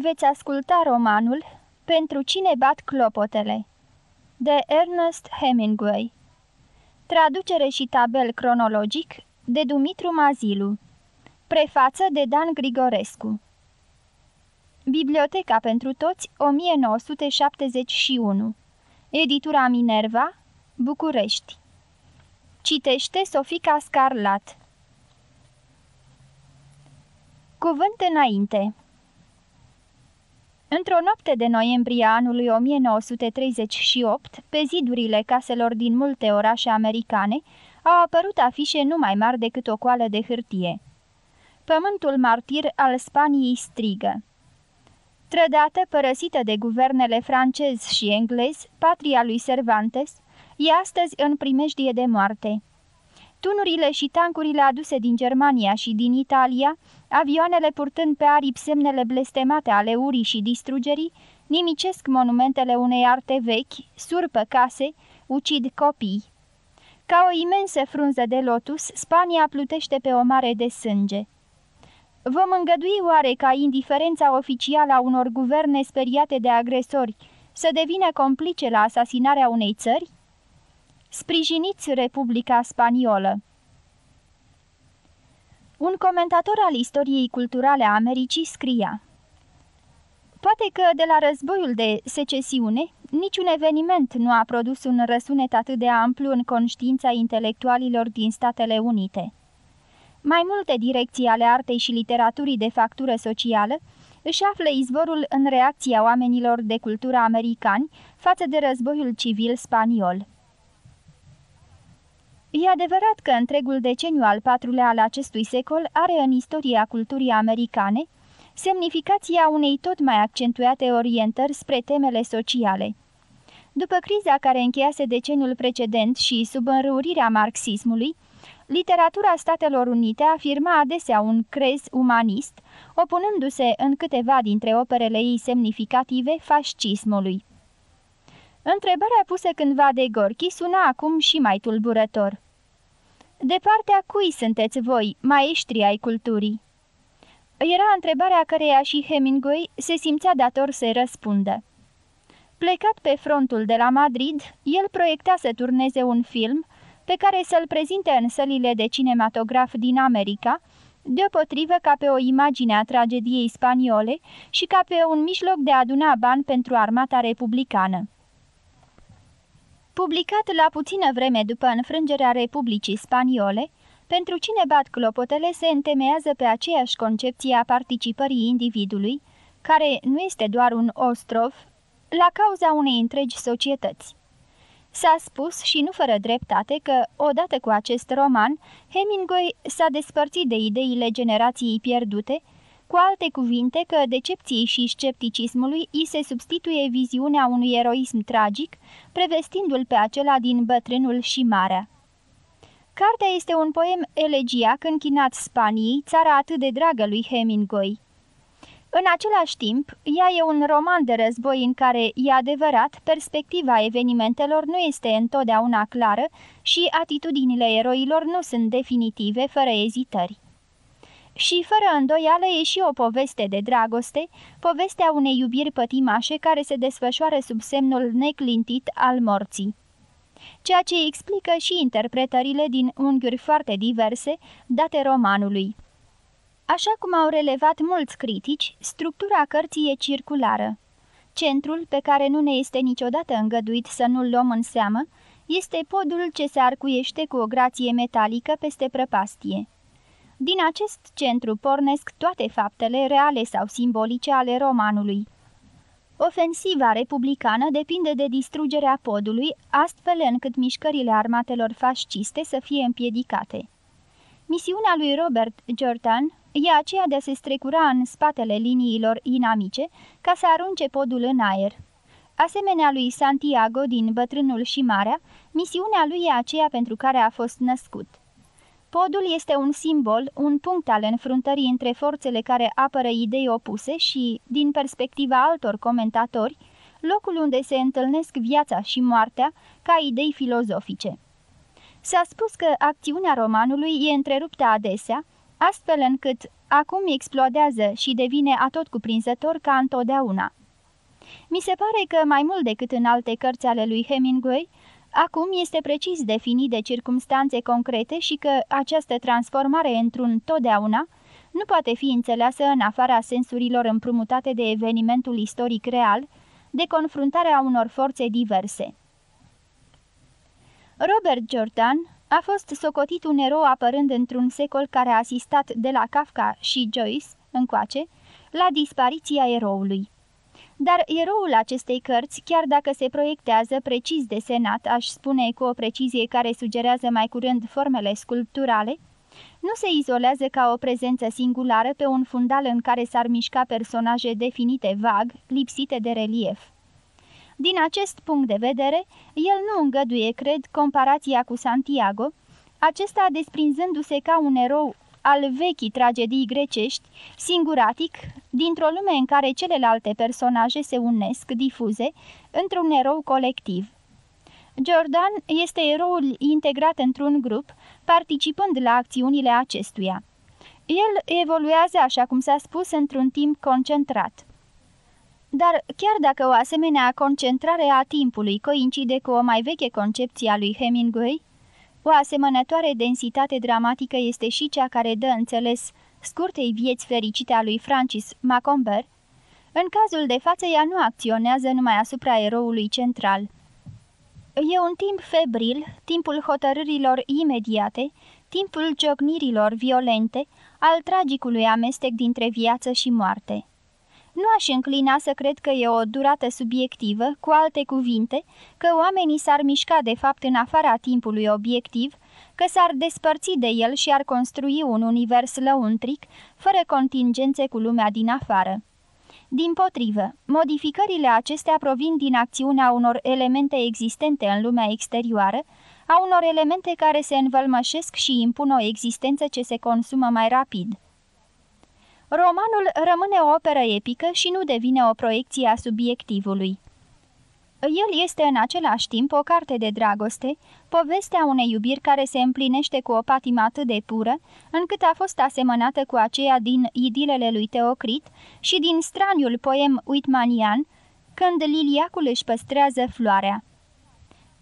veți asculta romanul Pentru cine bat clopotele de Ernest Hemingway. Traducere și tabel cronologic de Dumitru Mazilu. Prefață de Dan Grigorescu. Biblioteca pentru toți 1971 Editura Minerva București. Citește Sofica Scarlat. Cuvânt înainte Într-o noapte de noiembrie a anului 1938, pe zidurile caselor din multe orașe americane, au apărut afișe nu mai mari decât o coală de hârtie. Pământul martir al Spaniei strigă. Trădată, părăsită de guvernele francez și englez, patria lui Cervantes, e astăzi în primejdie de moarte. Tunurile și tancurile aduse din Germania și din Italia, avioanele purtând pe aripi semnele blestemate ale urii și distrugerii, nimicesc monumentele unei arte vechi, surpă case, ucid copii. Ca o imensă frunză de lotus, Spania plutește pe o mare de sânge. Vom îngădui oare ca indiferența oficială a unor guverne speriate de agresori să devină complice la asasinarea unei țări? Sprijiniți Republica Spaniolă Un comentator al istoriei culturale a Americii scria Poate că de la războiul de secesiune, niciun eveniment nu a produs un răsunet atât de amplu în conștiința intelectualilor din Statele Unite. Mai multe direcții ale artei și literaturii de factură socială își află izvorul în reacția oamenilor de cultură americani față de războiul civil spaniol. E adevărat că întregul deceniu al patrulea al acestui secol are în istoria culturii americane semnificația unei tot mai accentuate orientări spre temele sociale. După criza care încheiase deceniul precedent și sub înrăurirea marxismului, literatura Statelor Unite afirma adesea un crez umanist, opunându-se în câteva dintre operele ei semnificative fascismului. Întrebarea pusă cândva de Gorki suna acum și mai tulburător. De partea cui sunteți voi, maestri ai culturii? Era întrebarea căreia și Hemingway se simțea dator să răspundă. Plecat pe frontul de la Madrid, el proiecta să turneze un film pe care să-l prezinte în sălile de cinematograf din America, deopotrivă ca pe o imagine a tragediei spaniole și ca pe un mijloc de a aduna bani pentru armata republicană. Publicat la puțină vreme după înfrângerea Republicii Spaniole, pentru cine bat clopotele se întemeiază pe aceeași concepție a participării individului, care nu este doar un ostrov, la cauza unei întregi societăți. S-a spus și nu fără dreptate că, odată cu acest roman, Hemingway s-a despărțit de ideile generației pierdute, cu alte cuvinte că decepției și scepticismului îi se substituie viziunea unui eroism tragic, prevestindu-l pe acela din Bătrânul și Marea. Cartea este un poem elegiac închinat Spaniei, țara atât de dragă lui Hemingway. În același timp, ea e un roman de război în care, e adevărat, perspectiva evenimentelor nu este întotdeauna clară și atitudinile eroilor nu sunt definitive, fără ezitări. Și fără îndoială e și o poveste de dragoste, povestea unei iubiri pătimașe care se desfășoară sub semnul neclintit al morții. Ceea ce explică și interpretările din unghiuri foarte diverse date romanului. Așa cum au relevat mulți critici, structura cărții e circulară. Centrul, pe care nu ne este niciodată îngăduit să nu-l luăm în seamă, este podul ce se arcuiește cu o grație metalică peste prăpastie. Din acest centru pornesc toate faptele reale sau simbolice ale romanului. Ofensiva republicană depinde de distrugerea podului, astfel încât mișcările armatelor fasciste să fie împiedicate. Misiunea lui Robert Jordan e aceea de a se strecura în spatele liniilor inamice ca să arunce podul în aer. Asemenea lui Santiago din Bătrânul și Marea, misiunea lui e aceea pentru care a fost născut. Podul este un simbol, un punct al înfruntării între forțele care apără idei opuse și, din perspectiva altor comentatori, locul unde se întâlnesc viața și moartea ca idei filozofice. S-a spus că acțiunea romanului e întreruptă adesea, astfel încât acum explodează și devine atot cuprinzător ca întotdeauna. Mi se pare că, mai mult decât în alte cărți ale lui Hemingway, acum este precis definit de circumstanțe concrete și că această transformare într-un totdeauna nu poate fi înțeleasă în afara sensurilor împrumutate de evenimentul istoric real, de confruntarea unor forțe diverse. Robert Jordan a fost socotit un erou apărând într-un secol care a asistat de la Kafka și Joyce, încoace, la dispariția eroului. Dar eroul acestei cărți, chiar dacă se proiectează precis desenat, aș spune cu o precizie care sugerează mai curând formele sculpturale, nu se izolează ca o prezență singulară pe un fundal în care s-ar mișca personaje definite vag, lipsite de relief. Din acest punct de vedere, el nu îngăduie, cred, comparația cu Santiago, acesta desprinzându-se ca un erou al vechii tragedii grecești, singuratic, dintr-o lume în care celelalte personaje se unesc, difuze, într-un erou colectiv. Jordan este eroul integrat într-un grup, participând la acțiunile acestuia. El evoluează, așa cum s-a spus, într-un timp concentrat. Dar chiar dacă o asemenea concentrare a timpului coincide cu o mai veche concepție a lui Hemingway, o asemănătoare densitate dramatică este și cea care dă înțeles scurtei vieți fericite a lui Francis Macomber. În cazul de față, ea nu acționează numai asupra eroului central. E un timp febril, timpul hotărârilor imediate, timpul ciocnirilor violente, al tragicului amestec dintre viață și moarte. Nu aș înclina să cred că e o durată subiectivă, cu alte cuvinte, că oamenii s-ar mișca de fapt în afara timpului obiectiv, că s-ar despărți de el și ar construi un univers lăuntric, fără contingențe cu lumea din afară. Din potrivă, modificările acestea provin din acțiunea unor elemente existente în lumea exterioară, a unor elemente care se învălmășesc și impun o existență ce se consumă mai rapid. Romanul rămâne o operă epică și nu devine o proiecție a subiectivului. El este în același timp o carte de dragoste, povestea unei iubiri care se împlinește cu o patimă atât de pură, încât a fost asemănată cu aceea din idilele lui Teocrit și din straniul poem Whitmanian, când liliacul își păstrează floarea.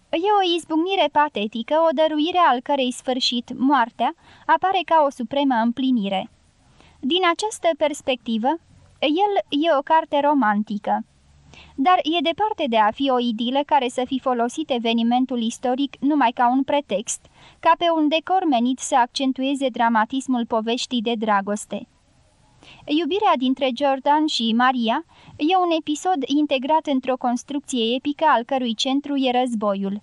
E o izbucnire patetică, o dăruire al cărei sfârșit, moartea, apare ca o supremă împlinire. Din această perspectivă, el e o carte romantică. Dar e departe de a fi o idilă care să fi folosit evenimentul istoric numai ca un pretext, ca pe un decor menit să accentueze dramatismul poveștii de dragoste. Iubirea dintre Jordan și Maria e un episod integrat într-o construcție epică al cărui centru e războiul.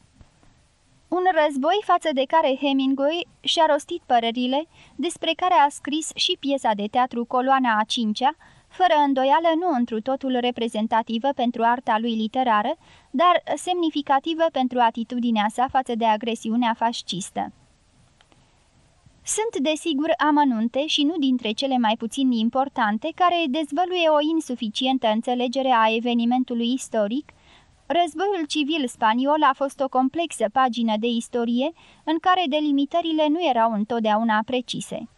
Un război față de care Hemingway și-a rostit părerile, despre care a scris și piesa de teatru Coloana a cincea, fără îndoială nu întru totul reprezentativă pentru arta lui literară, dar semnificativă pentru atitudinea sa față de agresiunea fascistă. Sunt, desigur, amănunte și nu dintre cele mai puțin importante, care dezvăluie o insuficientă înțelegere a evenimentului istoric, Războiul civil spaniol a fost o complexă pagină de istorie în care delimitările nu erau întotdeauna precise.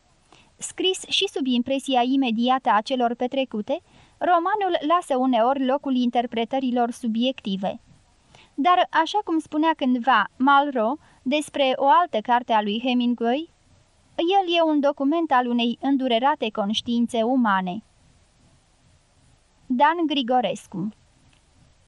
Scris și sub impresia imediată a celor petrecute, romanul lasă uneori locul interpretărilor subiective. Dar, așa cum spunea cândva Malraux despre o altă carte a lui Hemingway, el e un document al unei îndurerate conștiințe umane. Dan Grigorescu